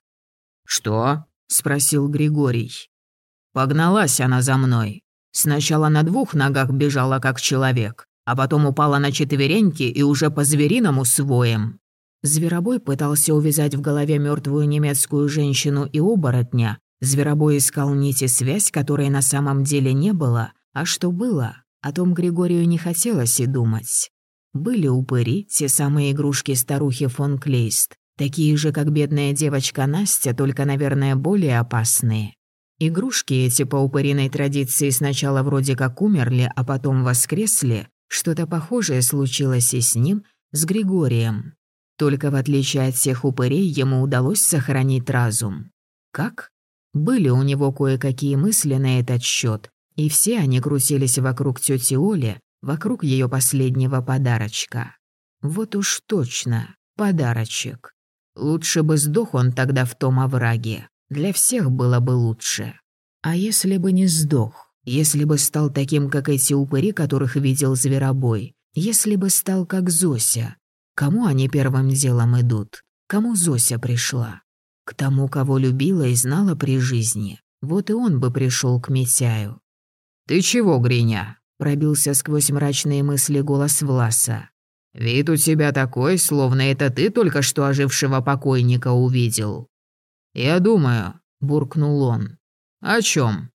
«Что?» — спросил Григорий. «Погналась она за мной. Сначала на двух ногах бежала как человек, а потом упала на четвереньки и уже по-звериному своем». Зверобой пытался увязать в голове мертвую немецкую женщину и оборотня. Зверобой искал нити связь, которой на самом деле не было, А что было, о том Григорию не хотелось и думать. Были упыри, те самые игрушки старухи фон Клейст, такие же, как бедная девочка Настя, только, наверное, более опасные. Игрушки эти по упыриной традиции сначала вроде как умерли, а потом воскресли. Что-то похожее случилось и с ним, с Григорием. Только в отличие от всех упырей, ему удалось сохранить разум. Как? Были у него кое-какие мысли на этот счет, и все они крутились вокруг тети Оли, вокруг ее последнего подарочка. Вот уж точно, подарочек. Лучше бы сдох он тогда в том овраге. Для всех было бы лучше. А если бы не сдох? Если бы стал таким, как эти упыри, которых видел зверобой? Если бы стал как Зося? Кому они первым делом идут? Кому Зося пришла? К тому, кого любила и знала при жизни. Вот и он бы пришел к Митяю. «Ты чего, Гриня?» Пробился сквозь мрачные мысли голос Власа. «Вид у тебя такой, словно это ты только что ожившего покойника увидел». «Я думаю», — буркнул он. «О чем?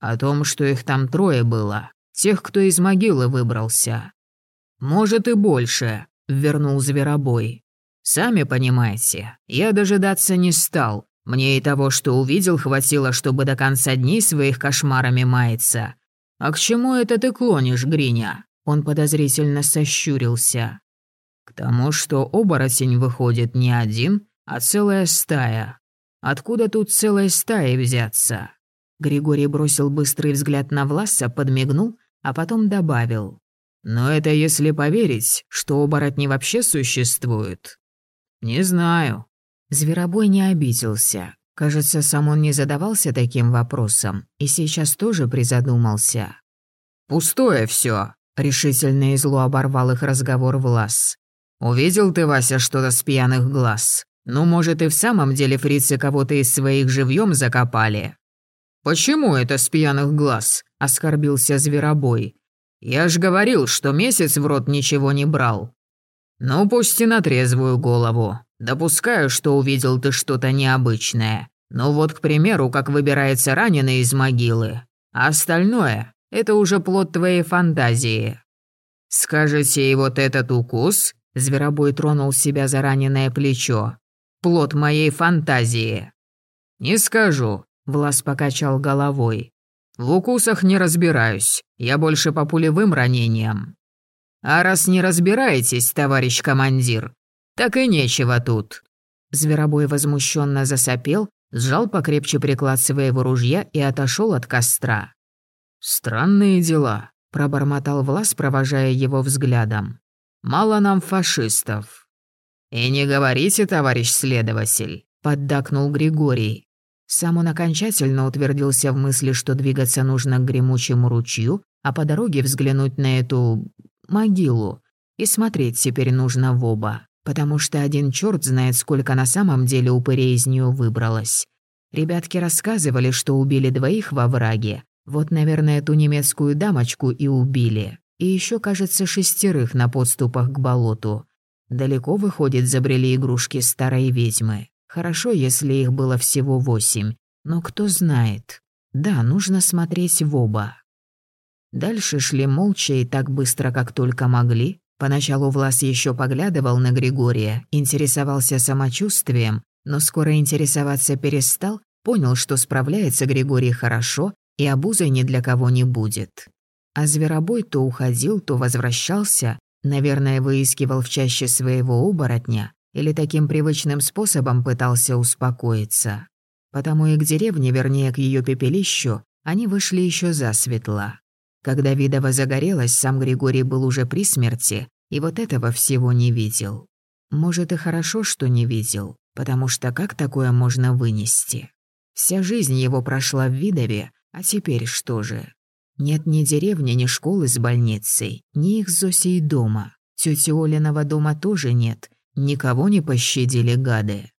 «О том, что их там трое было, тех, кто из могилы выбрался». «Может и больше», — вернул Зверобой. «Сами понимаете, я дожидаться не стал. Мне и того, что увидел, хватило, чтобы до конца дней своих кошмарами маяться. «А к чему это ты клонишь, Гриня?» Он подозрительно сощурился. «К тому, что оборотень выходит не один, а целая стая. Откуда тут целая стая взяться?» Григорий бросил быстрый взгляд на Власа, подмигнул, а потом добавил. «Но это если поверить, что оборотни вообще существуют». «Не знаю». Зверобой не обиделся. Кажется, сам он не задавался таким вопросом и сейчас тоже призадумался. «Пустое все, решительно и зло оборвал их разговор Влас. «Увидел ты, Вася, что-то с пьяных глаз? Ну, может, и в самом деле фрицы кого-то из своих живьем закопали?» «Почему это с пьяных глаз?» – оскорбился Зверобой. «Я ж говорил, что месяц в рот ничего не брал». «Ну, пусть и на трезвую голову. Допускаю, что увидел ты что-то необычное. Но вот, к примеру, как выбирается раненый из могилы. А остальное — это уже плод твоей фантазии. Скажете, и вот этот укус, Зверобой тронул себя за раненое плечо. Плод моей фантазии. Не скажу, Влас покачал головой. В укусах не разбираюсь, я больше по пулевым ранениям. А раз не разбираетесь, товарищ командир, так и нечего тут». Зверобой возмущенно засопел, сжал покрепче приклад своего ружья и отошел от костра. «Странные дела», — пробормотал Влас, провожая его взглядом. «Мало нам фашистов». «И не говорите, товарищ следователь», — поддакнул Григорий. Сам он окончательно утвердился в мысли, что двигаться нужно к гремучему ручью, а по дороге взглянуть на эту... могилу. И смотреть теперь нужно в оба потому что один черт знает, сколько на самом деле упырей из нее выбралось. Ребятки рассказывали, что убили двоих во враге. Вот, наверное, эту немецкую дамочку и убили. И еще, кажется, шестерых на подступах к болоту. Далеко, выходит, забрели игрушки старой ведьмы. Хорошо, если их было всего восемь. Но кто знает. Да, нужно смотреть в оба. Дальше шли молча и так быстро, как только могли, Поначалу Влас еще поглядывал на Григория, интересовался самочувствием, но скоро интересоваться перестал, понял, что справляется Григорий хорошо и обузой ни для кого не будет. А зверобой то уходил, то возвращался, наверное, выискивал в чаще своего оборотня или таким привычным способом пытался успокоиться. Потому и к деревне, вернее, к ее пепелищу, они вышли еще засветло. Когда Видова загорелась, сам Григорий был уже при смерти, и вот этого всего не видел. Может, и хорошо, что не видел, потому что как такое можно вынести? Вся жизнь его прошла в Видове, а теперь что же? Нет ни деревни, ни школы с больницей, ни их Зосей дома. Тёти Олиного дома тоже нет, никого не пощадили гады.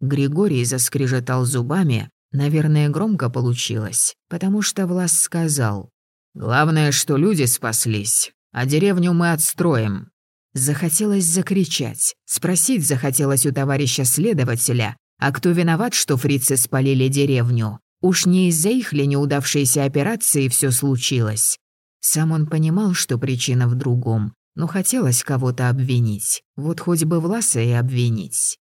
Григорий заскрежетал зубами, наверное, громко получилось, потому что Влас сказал Главное, что люди спаслись, а деревню мы отстроим». Захотелось закричать. Спросить захотелось у товарища следователя, а кто виноват, что фрицы спалили деревню? Уж не из-за их ли неудавшейся операции все случилось? Сам он понимал, что причина в другом, но хотелось кого-то обвинить. Вот хоть бы Власа и обвинить.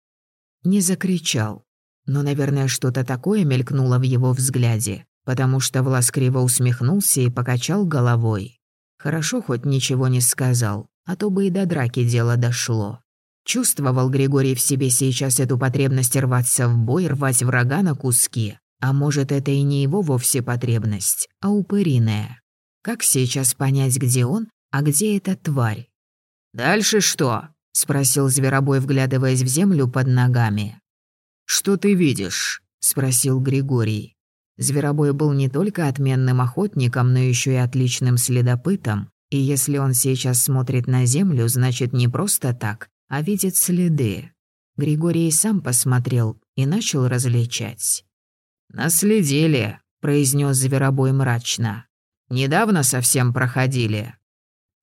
Не закричал. Но, наверное, что-то такое мелькнуло в его взгляде, потому что Влас криво усмехнулся и покачал головой. Хорошо хоть ничего не сказал, а то бы и до драки дело дошло. Чувствовал Григорий в себе сейчас эту потребность рваться в бой, рвать врага на куски. А может, это и не его вовсе потребность, а упыриная. Как сейчас понять, где он, а где эта тварь? «Дальше что?» — спросил Зверобой, вглядываясь в землю под ногами. «Что ты видишь?» — спросил Григорий. Зверобой был не только отменным охотником, но еще и отличным следопытом, и если он сейчас смотрит на землю, значит не просто так, а видит следы. Григорий сам посмотрел и начал различать. «Наследили», — произнес Зверобой мрачно. «Недавно совсем проходили».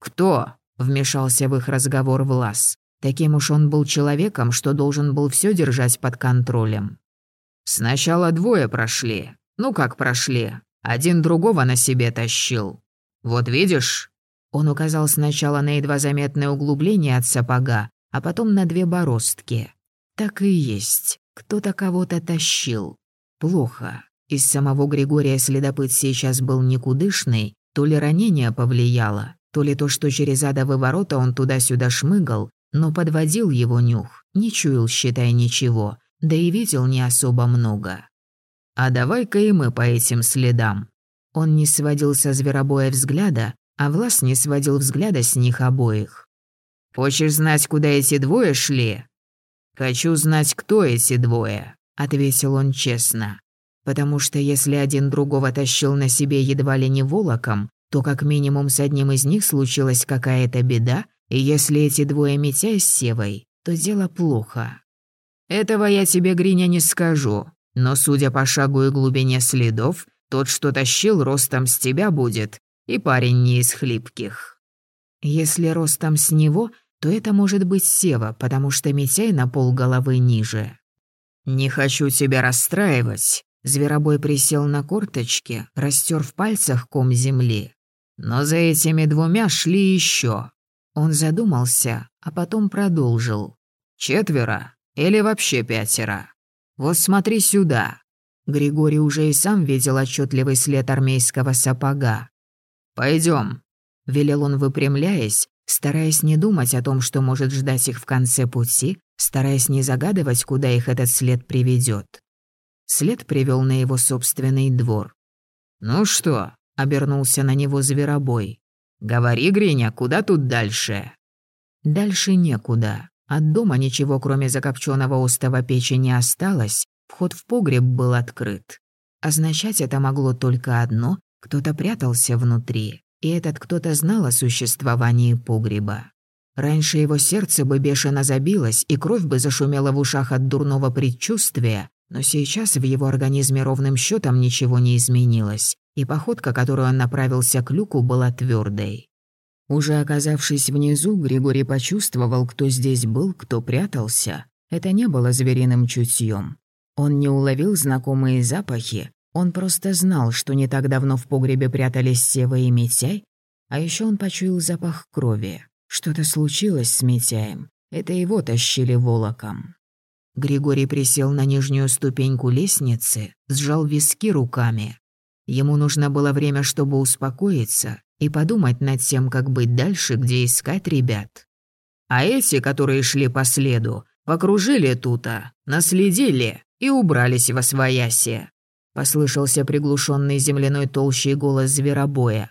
«Кто?» — вмешался в их разговор Влас. Таким уж он был человеком, что должен был все держать под контролем. «Сначала двое прошли. Ну как прошли? Один другого на себе тащил. Вот видишь?» Он указал сначала на едва заметное углубление от сапога, а потом на две бороздки. Так и есть. Кто-то кого-то тащил. Плохо. Из самого Григория следопыт сейчас был никудышный, то ли ранение повлияло, то ли то, что через адовые ворота он туда-сюда шмыгал, но подводил его нюх, не чуял, считай, ничего, да и видел не особо много. «А давай-ка и мы по этим следам». Он не сводил со зверобоя взгляда, а Влас не сводил взгляда с них обоих. «Хочешь знать, куда эти двое шли?» «Хочу знать, кто эти двое», — ответил он честно. «Потому что если один другого тащил на себе едва ли не волоком, то как минимум с одним из них случилась какая-то беда, и если эти двое Митяй с Севой, то дело плохо». «Этого я тебе, Гриня, не скажу, но судя по шагу и глубине следов, тот, что тащил, ростом с тебя будет, и парень не из хлипких». «Если ростом с него, то это может быть Сева, потому что Митяй на пол головы ниже». «Не хочу тебя расстраивать». Зверобой присел на корточки, растер в пальцах ком земли. «Но за этими двумя шли еще. Он задумался, а потом продолжил. «Четверо? Или вообще пятеро? Вот смотри сюда». Григорий уже и сам видел отчетливый след армейского сапога. Пойдем, велел он, выпрямляясь, стараясь не думать о том, что может ждать их в конце пути, стараясь не загадывать, куда их этот след приведет. След привел на его собственный двор. «Ну что?» — обернулся на него зверобой. «Говори, Гриня, куда тут дальше?» Дальше некуда. От дома ничего, кроме закопченного остова печи, не осталось. Вход в погреб был открыт. Означать это могло только одно — кто-то прятался внутри, и этот кто-то знал о существовании погреба. Раньше его сердце бы бешено забилось, и кровь бы зашумела в ушах от дурного предчувствия, но сейчас в его организме ровным счетом ничего не изменилось, и походка, которую он направился к люку, была твердой. Уже оказавшись внизу, Григорий почувствовал, кто здесь был, кто прятался. Это не было звериным чутьем. Он не уловил знакомые запахи, он просто знал, что не так давно в погребе прятались Сева и Митяй, а еще он почуял запах крови. Что-то случилось с Митяем. Это его тащили волоком. Григорий присел на нижнюю ступеньку лестницы, сжал виски руками. Ему нужно было время, чтобы успокоиться и подумать над тем, как быть дальше, где искать ребят. А эти, которые шли по следу, покружили тута, наследили и убрались во свояси. Послышался приглушенный земляной толщей голос зверобоя.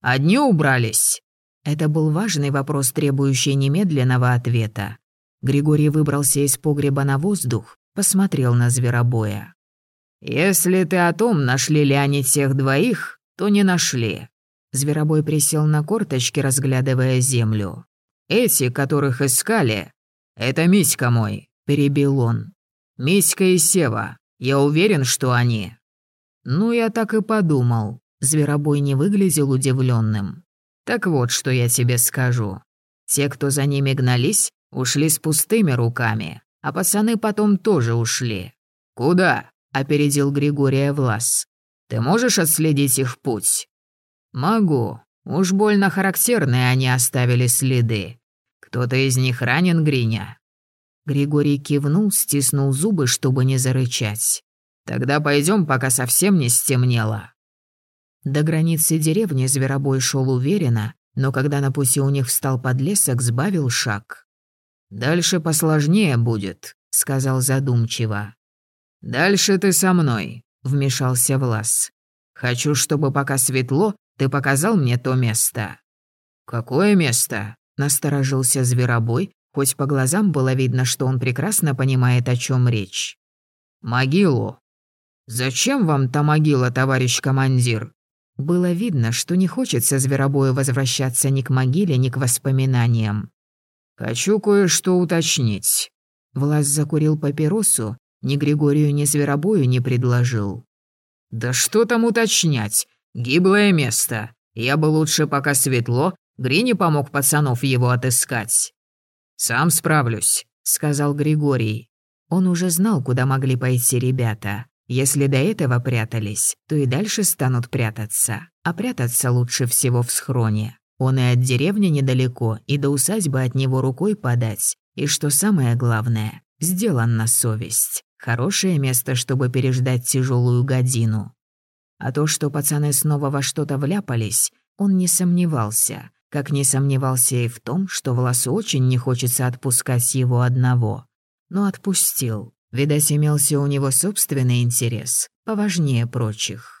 «Одни убрались?» Это был важный вопрос, требующий немедленного ответа. Григорий выбрался из погреба на воздух, посмотрел на зверобоя. «Если ты о том, нашли ли они тех двоих, то не нашли». Зверобой присел на корточки, разглядывая землю. «Эти, которых искали, это Миська мой», — перебил он. «Миська и Сева. Я уверен, что они». «Ну, я так и подумал». Зверобой не выглядел удивленным. Так вот, что я тебе скажу. Те, кто за ними гнались, ушли с пустыми руками, а пацаны потом тоже ушли. Куда? — опередил Григория Влас. «Ты можешь отследить их путь?» «Могу. Уж больно характерные они оставили следы. Кто-то из них ранен, Гриня?» Григорий кивнул, стиснул зубы, чтобы не зарычать. «Тогда пойдем, пока совсем не стемнело». До границы деревни зверобой шел уверенно, но когда на пути у них встал подлесок, сбавил шаг. «Дальше посложнее будет», — сказал задумчиво. «Дальше ты со мной», — вмешался Влас. «Хочу, чтобы пока светло, ты показал мне то место». «Какое место?» — насторожился зверобой, хоть по глазам было видно, что он прекрасно понимает, о чем речь. «Могилу». «Зачем вам та могила, товарищ командир?» Было видно, что не хочется зверобою возвращаться ни к могиле, ни к воспоминаниям. «Хочу кое-что уточнить». Влас закурил папиросу, ни Григорию, ни Зверобою не предложил. «Да что там уточнять? Гиблое место. Я бы лучше, пока светло, Грине помог пацанов его отыскать». «Сам справлюсь», — сказал Григорий. Он уже знал, куда могли пойти ребята. Если до этого прятались, то и дальше станут прятаться. А прятаться лучше всего в схроне. Он и от деревни недалеко, и до усадьбы от него рукой подать. И что самое главное, сделан на совесть. Хорошее место, чтобы переждать тяжелую годину. А то, что пацаны снова во что-то вляпались, он не сомневался. Как не сомневался и в том, что Власу очень не хочется отпускать его одного. Но отпустил. Видать, имелся у него собственный интерес, поважнее прочих.